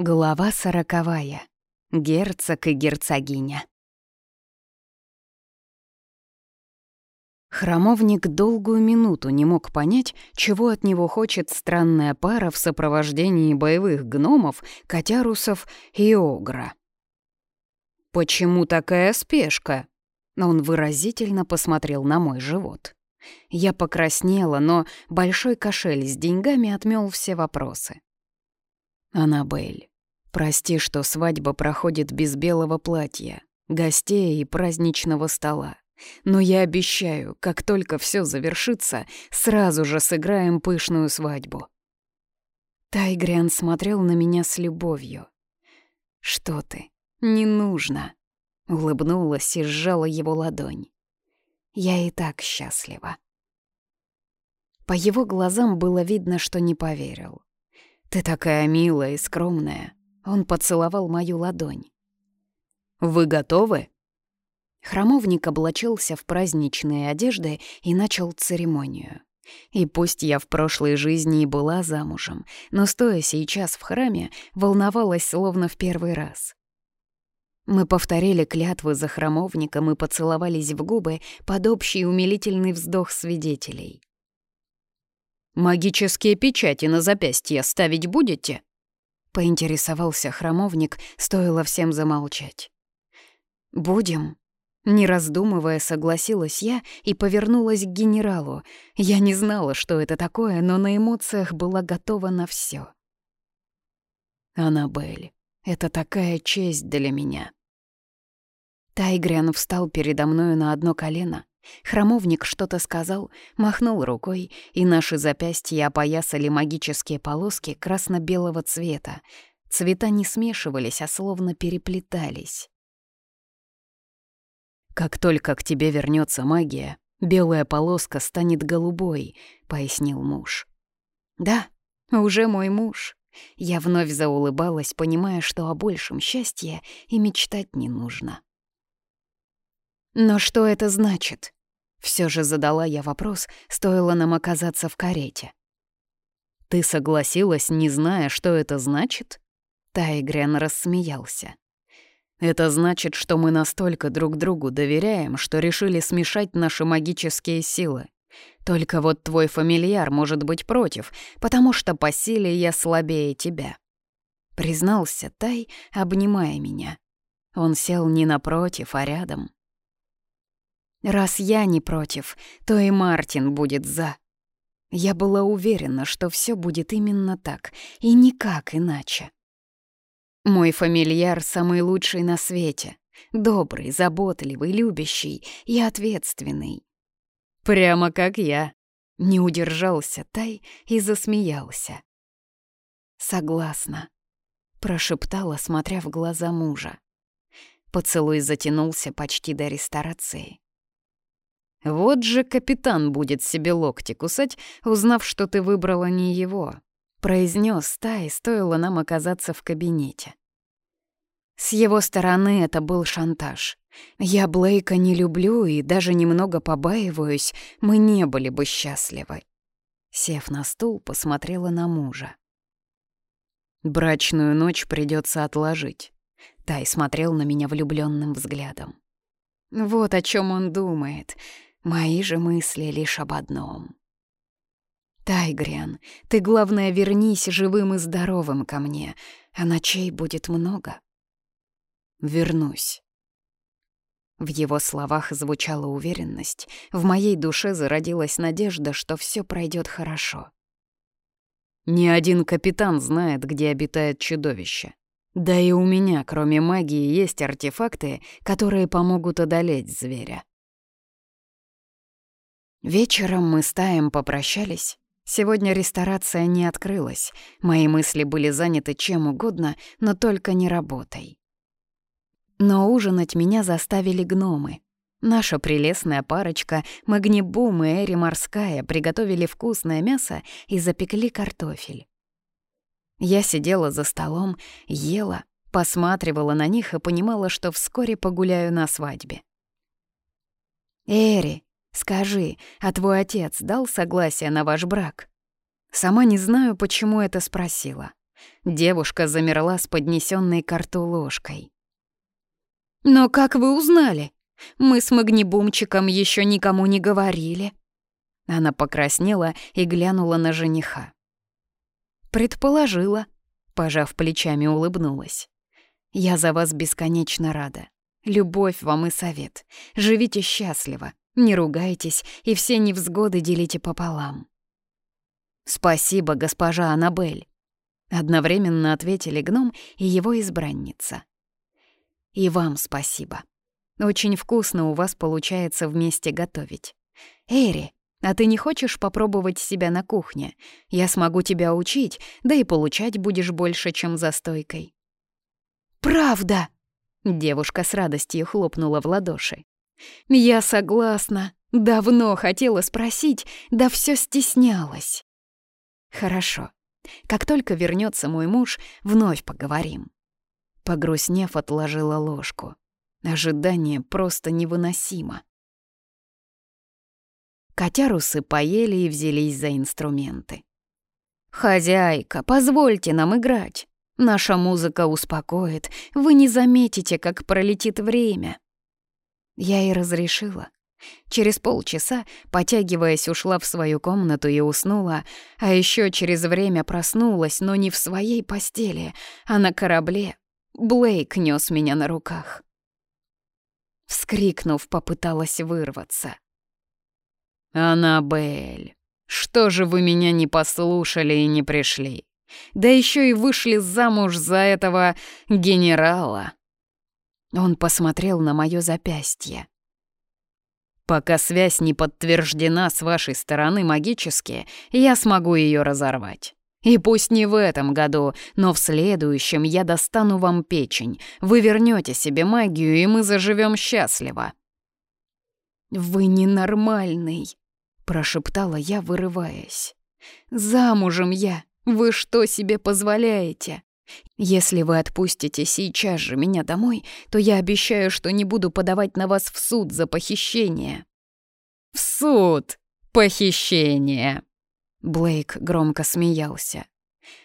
Глава сороковая. Герцог и герцогиня. Храмовник долгую минуту не мог понять, чего от него хочет странная пара в сопровождении боевых гномов, котярусов и огра. «Почему такая спешка?» Он выразительно посмотрел на мой живот. Я покраснела, но большой кошель с деньгами отмел все вопросы. «Аннабель, прости, что свадьба проходит без белого платья, гостей и праздничного стола. Но я обещаю, как только все завершится, сразу же сыграем пышную свадьбу». Тайгриан смотрел на меня с любовью. «Что ты? Не нужно!» Улыбнулась и сжала его ладонь. «Я и так счастлива». По его глазам было видно, что не поверил. «Ты такая милая и скромная». Он поцеловал мою ладонь. «Вы готовы?» Храмовник облачился в праздничные одежды и начал церемонию. И пусть я в прошлой жизни и была замужем, но стоя сейчас в храме, волновалась словно в первый раз. Мы повторили клятвы за храмовником и поцеловались в губы под общий умилительный вздох свидетелей. «Магические печати на запястье ставить будете?» — поинтересовался храмовник, стоило всем замолчать. «Будем», не раздумывая, согласилась я и повернулась к генералу. Я не знала, что это такое, но на эмоциях была готова на все. «Аннабель, это такая честь для меня». Тайгриан встал передо мною на одно колено, Хромовник что-то сказал, махнул рукой, и наши запястья опоясали магические полоски красно-белого цвета. Цвета не смешивались, а словно переплетались. «Как только к тебе вернется магия, белая полоска станет голубой», — пояснил муж. «Да, уже мой муж». Я вновь заулыбалась, понимая, что о большем счастье и мечтать не нужно. «Но что это значит?» Все же задала я вопрос, стоило нам оказаться в карете. «Ты согласилась, не зная, что это значит?» Тайгрен рассмеялся. «Это значит, что мы настолько друг другу доверяем, что решили смешать наши магические силы. Только вот твой фамильяр может быть против, потому что по силе я слабее тебя». Признался Тай, обнимая меня. Он сел не напротив, а рядом. Раз я не против, то и Мартин будет за. Я была уверена, что все будет именно так, и никак иначе. Мой фамильяр самый лучший на свете. Добрый, заботливый, любящий и ответственный. Прямо как я. Не удержался Тай и засмеялся. «Согласна», — прошептала, смотря в глаза мужа. Поцелуй затянулся почти до ресторации. Вот же капитан будет себе локти кусать, узнав, что ты выбрала не его, произнес Тай, стоило нам оказаться в кабинете. С его стороны это был шантаж. Я Блейка не люблю и даже немного побаиваюсь, мы не были бы счастливы. Сев на стул, посмотрела на мужа. Брачную ночь придется отложить. Тай смотрел на меня влюбленным взглядом. Вот о чем он думает. Мои же мысли лишь об одном. Тайгриан, ты, главное, вернись живым и здоровым ко мне, а ночей будет много. Вернусь. В его словах звучала уверенность, в моей душе зародилась надежда, что все пройдет хорошо. Ни один капитан знает, где обитает чудовище. Да и у меня, кроме магии, есть артефакты, которые помогут одолеть зверя. Вечером мы с Таем попрощались. Сегодня ресторация не открылась. Мои мысли были заняты чем угодно, но только не работой. Но ужинать меня заставили гномы. Наша прелестная парочка Магнибум и Эри Морская приготовили вкусное мясо и запекли картофель. Я сидела за столом, ела, посматривала на них и понимала, что вскоре погуляю на свадьбе. «Эри, Скажи, а твой отец дал согласие на ваш брак?» Сама не знаю, почему это спросила. Девушка замерла с поднесенной к ложкой. «Но как вы узнали? Мы с Магнибумчиком еще никому не говорили». Она покраснела и глянула на жениха. «Предположила», — пожав плечами, улыбнулась. «Я за вас бесконечно рада. Любовь вам и совет. Живите счастливо, не ругайтесь и все невзгоды делите пополам». «Спасибо, госпожа Аннабель», — одновременно ответили гном и его избранница. «И вам спасибо. Очень вкусно у вас получается вместе готовить. Эри, а ты не хочешь попробовать себя на кухне? Я смогу тебя учить, да и получать будешь больше, чем за стойкой». «Правда!» — девушка с радостью хлопнула в ладоши. «Я согласна. Давно хотела спросить, да все стеснялась». «Хорошо. Как только вернется мой муж, вновь поговорим». Погрустнев, отложила ложку. Ожидание просто невыносимо. Котярусы поели и взялись за инструменты. «Хозяйка, позвольте нам играть. Наша музыка успокоит, вы не заметите, как пролетит время». Я и разрешила. Через полчаса, потягиваясь, ушла в свою комнату и уснула, а еще через время проснулась, но не в своей постели, а на корабле. Блейк нес меня на руках. Вскрикнув, попыталась вырваться. «Аннабель, что же вы меня не послушали и не пришли? Да еще и вышли замуж за этого генерала!» Он посмотрел на мое запястье. Пока связь не подтверждена с вашей стороны магически, я смогу ее разорвать. И пусть не в этом году, но в следующем я достану вам печень. Вы вернете себе магию, и мы заживем счастливо. Вы ненормальный, прошептала я, вырываясь. Замужем я. Вы что себе позволяете? Если вы отпустите сейчас же меня домой, то я обещаю, что не буду подавать на вас в суд за похищение». «В суд! Похищение!» Блейк громко смеялся.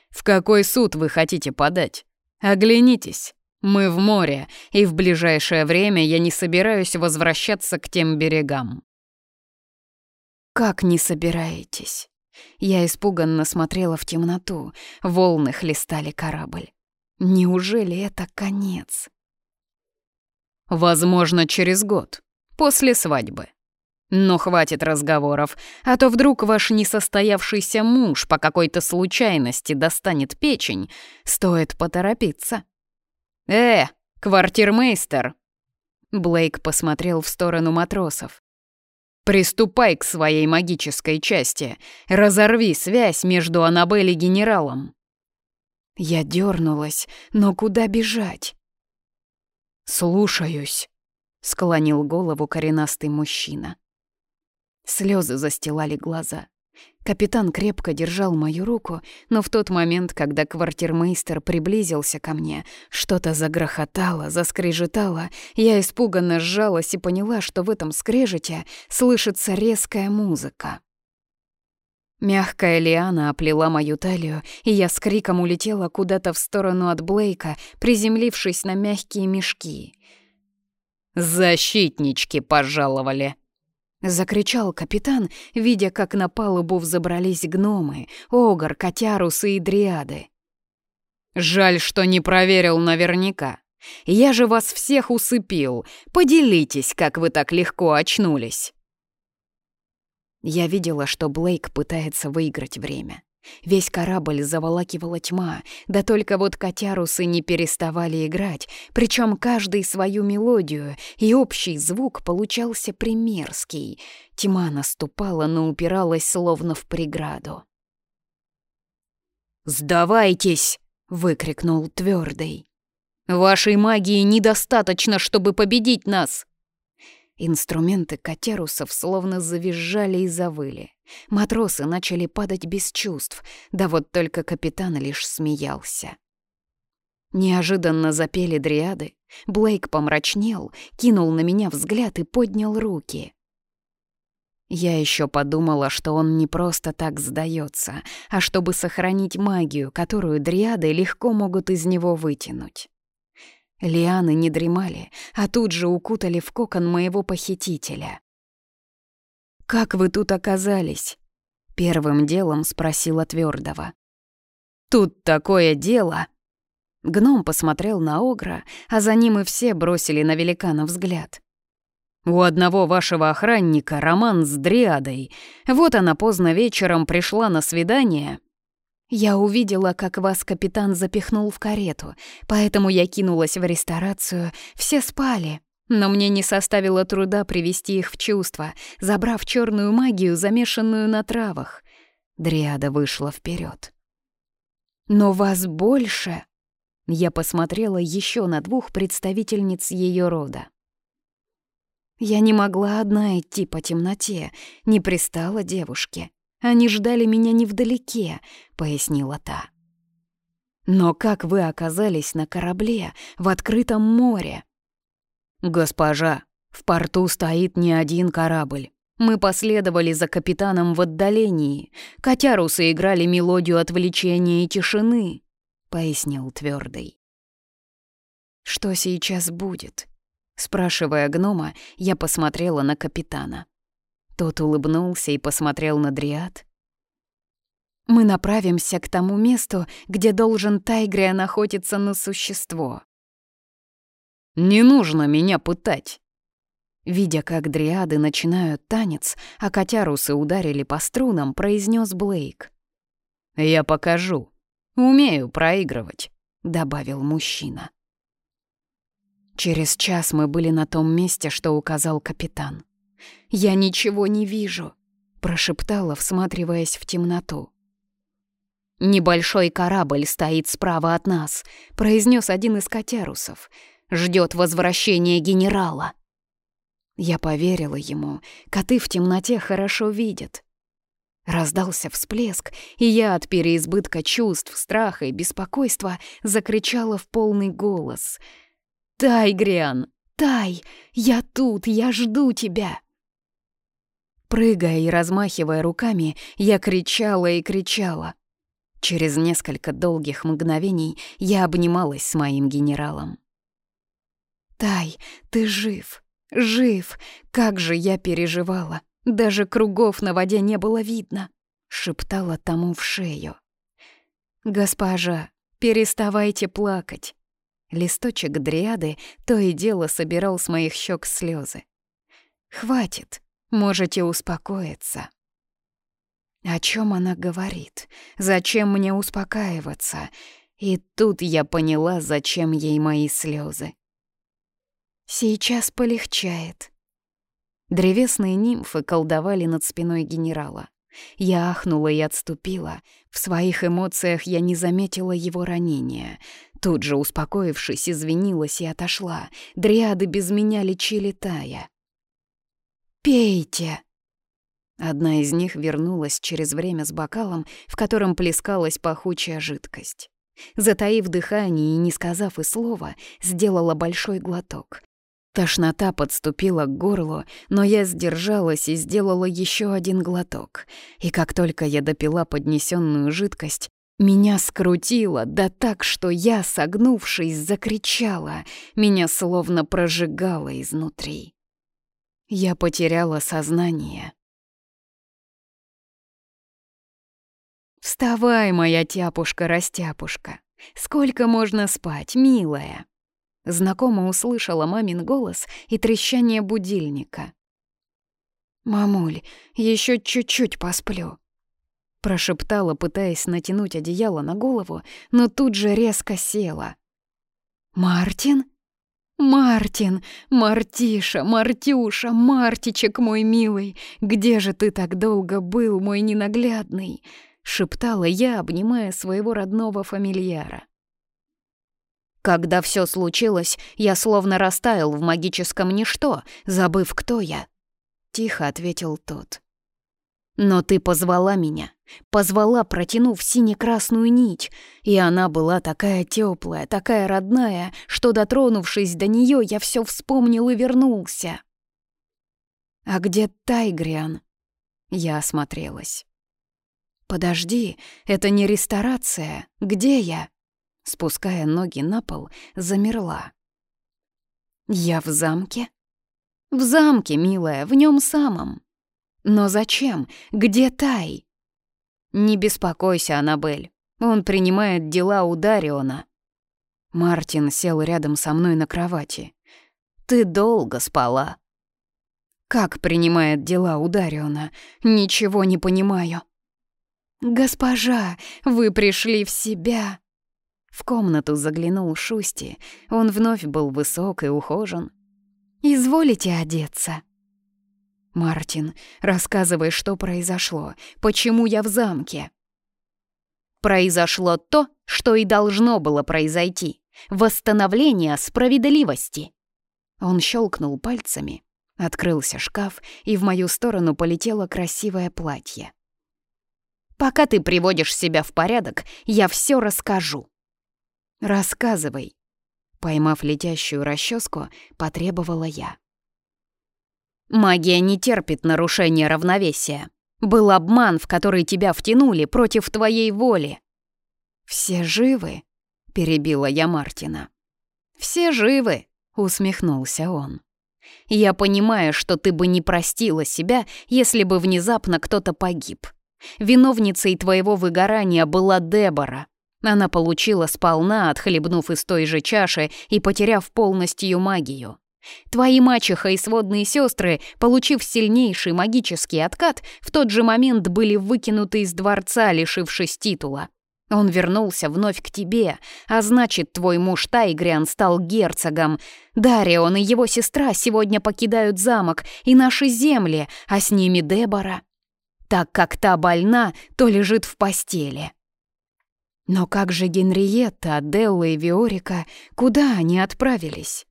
«В какой суд вы хотите подать? Оглянитесь. Мы в море, и в ближайшее время я не собираюсь возвращаться к тем берегам». «Как не собираетесь?» Я испуганно смотрела в темноту, волны хлестали корабль. Неужели это конец? Возможно, через год, после свадьбы. Но хватит разговоров, а то вдруг ваш несостоявшийся муж по какой-то случайности достанет печень, стоит поторопиться. «Э, квартирмейстер!» Блейк посмотрел в сторону матросов. Приступай к своей магической части. Разорви связь между Аннабель и генералом. Я дернулась, но куда бежать? «Слушаюсь», — склонил голову коренастый мужчина. Слезы застилали глаза. Капитан крепко держал мою руку, но в тот момент, когда квартирмейстер приблизился ко мне, что-то загрохотало, заскрежетало, я испуганно сжалась и поняла, что в этом скрежете слышится резкая музыка. Мягкая лиана оплела мою талию, и я с криком улетела куда-то в сторону от Блейка, приземлившись на мягкие мешки. «Защитнички пожаловали!» Закричал капитан, видя, как на палубу взобрались гномы, огр, котярусы и дриады. «Жаль, что не проверил наверняка. Я же вас всех усыпил. Поделитесь, как вы так легко очнулись». Я видела, что Блейк пытается выиграть время. Весь корабль заволакивала тьма, да только вот котярусы не переставали играть, причем каждый свою мелодию, и общий звук получался примерский. Тьма наступала, но упиралась словно в преграду. «Сдавайтесь!» — выкрикнул твердый. «Вашей магии недостаточно, чтобы победить нас!» Инструменты котярусов словно завизжали и завыли. Матросы начали падать без чувств, да вот только капитан лишь смеялся. Неожиданно запели дриады, Блейк помрачнел, кинул на меня взгляд и поднял руки. Я еще подумала, что он не просто так сдается, а чтобы сохранить магию, которую дриады легко могут из него вытянуть. Лианы не дремали, а тут же укутали в кокон моего похитителя. «Как вы тут оказались?» — первым делом спросила Твердого. «Тут такое дело!» Гном посмотрел на Огра, а за ним и все бросили на великана взгляд. У одного вашего охранника роман с Дриадой. Вот она поздно вечером пришла на свидание. Я увидела, как вас капитан запихнул в карету, поэтому я кинулась в ресторацию. Все спали, но мне не составило труда привести их в чувство, забрав черную магию, замешанную на травах. Дриада вышла вперед. «Но вас больше...» Я посмотрела еще на двух представительниц ее рода. Я не могла одна идти по темноте, не пристала девушке. Они ждали меня невдалеке, пояснила та. Но как вы оказались на корабле в открытом море? Госпожа, в порту стоит не один корабль. Мы последовали за капитаном в отдалении. Котярусы играли мелодию отвлечения и тишины, пояснил твердый. Что сейчас будет? Спрашивая гнома, я посмотрела на капитана. Тот улыбнулся и посмотрел на Дриад. «Мы направимся к тому месту, где должен Тайгриан охотиться на существо». «Не нужно меня пытать!» Видя, как дриады начинают танец, а котярусы ударили по струнам, произнес Блейк. «Я покажу. Умею проигрывать», — добавил мужчина. Через час мы были на том месте, что указал капитан. «Я ничего не вижу», — прошептала, всматриваясь в темноту. «Небольшой корабль стоит справа от нас», — произнес один из котярусов. «Ждет возвращения генерала». Я поверила ему, коты в темноте хорошо видят. Раздался всплеск, и я от переизбытка чувств, страха и беспокойства закричала в полный голос — «Тай, Гриан, Тай, я тут, я жду тебя!» Прыгая и размахивая руками, я кричала и кричала. Через несколько долгих мгновений я обнималась с моим генералом. «Тай, ты жив, жив! Как же я переживала! Даже кругов на воде не было видно!» — шептала тому в шею. «Госпожа, переставайте плакать. Листочек дриады то и дело собирал с моих щек слезы. «Хватит, можете успокоиться». О чем она говорит? Зачем мне успокаиваться? И тут я поняла, зачем ей мои слезы. Сейчас полегчает. Древесные нимфы колдовали над спиной генерала. Я ахнула и отступила. В своих эмоциях я не заметила его ранения. Тут же, успокоившись, извинилась и отошла. Дриады без меня лечили Тая. «Пейте!» Одна из них вернулась через время с бокалом, в котором плескалась пахучая жидкость. Затаив дыхание и не сказав и слова, сделала большой глоток. Тошнота подступила к горлу, но я сдержалась и сделала еще один глоток. И как только я допила поднесенную жидкость, меня скрутило, да так, что я, согнувшись, закричала. Меня словно прожигало изнутри. Я потеряла сознание. «Вставай, моя тяпушка-растяпушка! Сколько можно спать, милая?» Знакомо услышала мамин голос и трещание будильника. «Мамуль, еще чуть-чуть посплю», — прошептала, пытаясь натянуть одеяло на голову, но тут же резко села. «Мартин? Мартин! Мартиша, Мартюша, Мартичек мой милый! Где же ты так долго был, мой ненаглядный?» — шептала я, обнимая своего родного фамильяра. Когда все случилось, я словно растаял в магическом ничто, забыв, кто я. Тихо ответил тот. Но ты позвала меня, позвала, протянув сине-красную нить, и она была такая теплая, такая родная, что, дотронувшись до нее, я все вспомнил и вернулся. «А где Тайгриан?» Я осмотрелась. «Подожди, это не ресторация. Где я?» Спуская ноги на пол, замерла. «Я в замке?» «В замке, милая, в нем самом. Но зачем? Где Тай?» «Не беспокойся, Аннабель. Он принимает дела у Дариона». Мартин сел рядом со мной на кровати. «Ты долго спала». «Как принимает дела у Дариона? Ничего не понимаю». «Госпожа, вы пришли в себя!» В комнату заглянул Шусти. Он вновь был высок и ухожен. «Изволите одеться?» «Мартин, рассказывай, что произошло. Почему я в замке?» «Произошло то, что и должно было произойти. Восстановление справедливости!» Он щелкнул пальцами. Открылся шкаф, и в мою сторону полетело красивое платье. Пока ты приводишь себя в порядок, я все расскажу». «Рассказывай», — поймав летящую расческу, потребовала я. «Магия не терпит нарушения равновесия. Был обман, в который тебя втянули против твоей воли». «Все живы?» — перебила я Мартина. «Все живы», — усмехнулся он. «Я понимаю, что ты бы не простила себя, если бы внезапно кто-то погиб. Виновницей твоего выгорания была Дебора. Она получила сполна, отхлебнув из той же чаши и потеряв полностью магию. Твои мачеха и сводные сестры, получив сильнейший магический откат, в тот же момент были выкинуты из дворца, лишившись титула. Он вернулся вновь к тебе, а значит, твой муж Тайгриан стал герцогом. Дарион и его сестра сегодня покидают замок и наши земли, а с ними Дебора так как та больна, то лежит в постели. Но как же Генриетта, Аделла и Виорика, куда они отправились?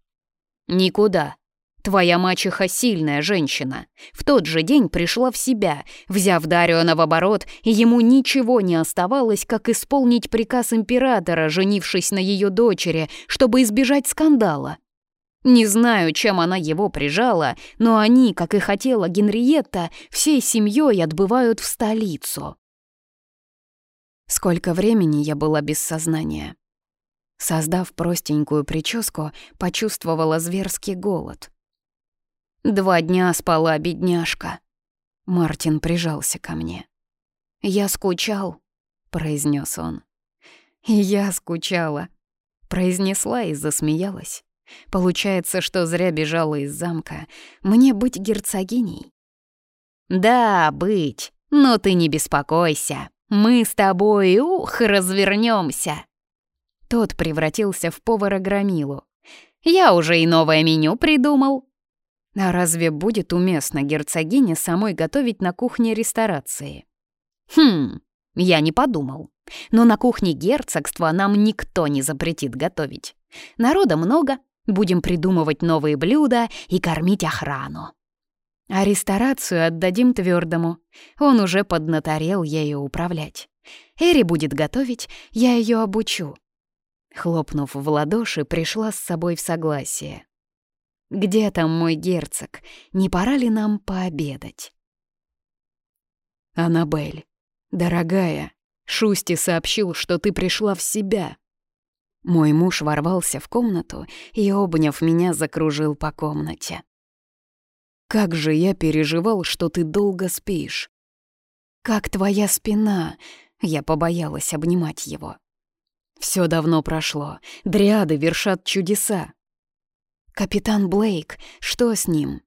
Никуда. Твоя мачеха сильная женщина. В тот же день пришла в себя, взяв Дариона в оборот, и ему ничего не оставалось, как исполнить приказ императора, женившись на ее дочери, чтобы избежать скандала. Не знаю, чем она его прижала, но они, как и хотела Генриетта, всей семьей отбывают в столицу. Сколько времени я была без сознания. Создав простенькую прическу, почувствовала зверский голод. Два дня спала бедняжка. Мартин прижался ко мне. «Я скучал», — произнес он. «И я скучала», — произнесла и засмеялась. Получается, что зря бежала из замка. Мне быть герцогиней? Да, быть. Но ты не беспокойся. Мы с тобой, ух, развернемся. Тот превратился в повара Громилу. Я уже и новое меню придумал. А разве будет уместно герцогине самой готовить на кухне ресторации? Хм, я не подумал. Но на кухне герцогства нам никто не запретит готовить. Народа много, Будем придумывать новые блюда и кормить охрану. А ресторацию отдадим твердому. Он уже поднаторел ею управлять. Эри будет готовить, я ее обучу. Хлопнув в ладоши, пришла с собой в согласие. «Где там мой герцог? Не пора ли нам пообедать?» «Аннабель, дорогая, Шусти сообщил, что ты пришла в себя», мой муж ворвался в комнату и, обняв меня, закружил по комнате. «Как же я переживал, что ты долго спишь!» «Как твоя спина!» Я побоялась обнимать его. Все давно прошло. Дриады вершат чудеса. «Капитан Блейк, что с ним?»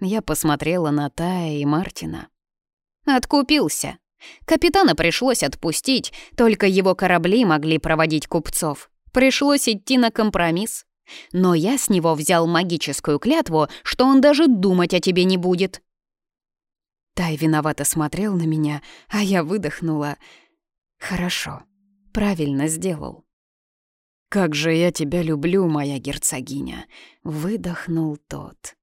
Я посмотрела на Тая и Мартина. «Откупился. Капитана пришлось отпустить, только его корабли могли проводить купцов. Пришлось идти на компромисс. Но я с него взял магическую клятву, что он даже думать о тебе не будет. Тай виновато смотрел на меня, а я выдохнула. Хорошо, правильно сделал. «Как же я тебя люблю, моя герцогиня!» — выдохнул тот.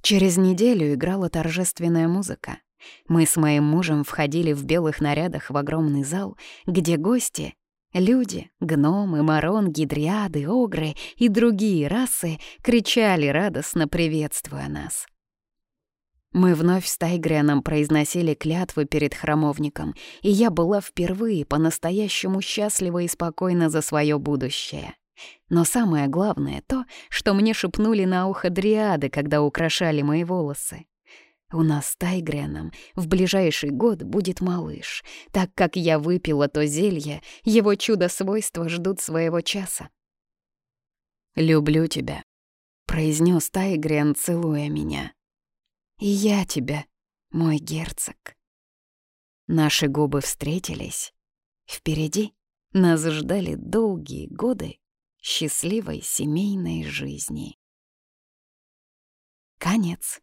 Через неделю играла торжественная музыка. Мы с моим мужем входили в белых нарядах в огромный зал, где гости, Люди, гномы, маронги, дриады, огры и другие расы кричали радостно, приветствуя нас. Мы вновь с Тайгрианом произносили клятвы перед храмовником, и я была впервые по-настоящему счастлива и спокойна за свое будущее. Но самое главное то, что мне шепнули на ухо дриады, когда украшали мои волосы. У нас с Тайгреном в ближайший год будет малыш. Так как я выпила то зелье, его чудо-свойства ждут своего часа. «Люблю тебя», — произнес Тайгрен, целуя меня. «И я тебя, мой герцог». Наши губы встретились. Впереди нас ждали долгие годы счастливой семейной жизни. Конец.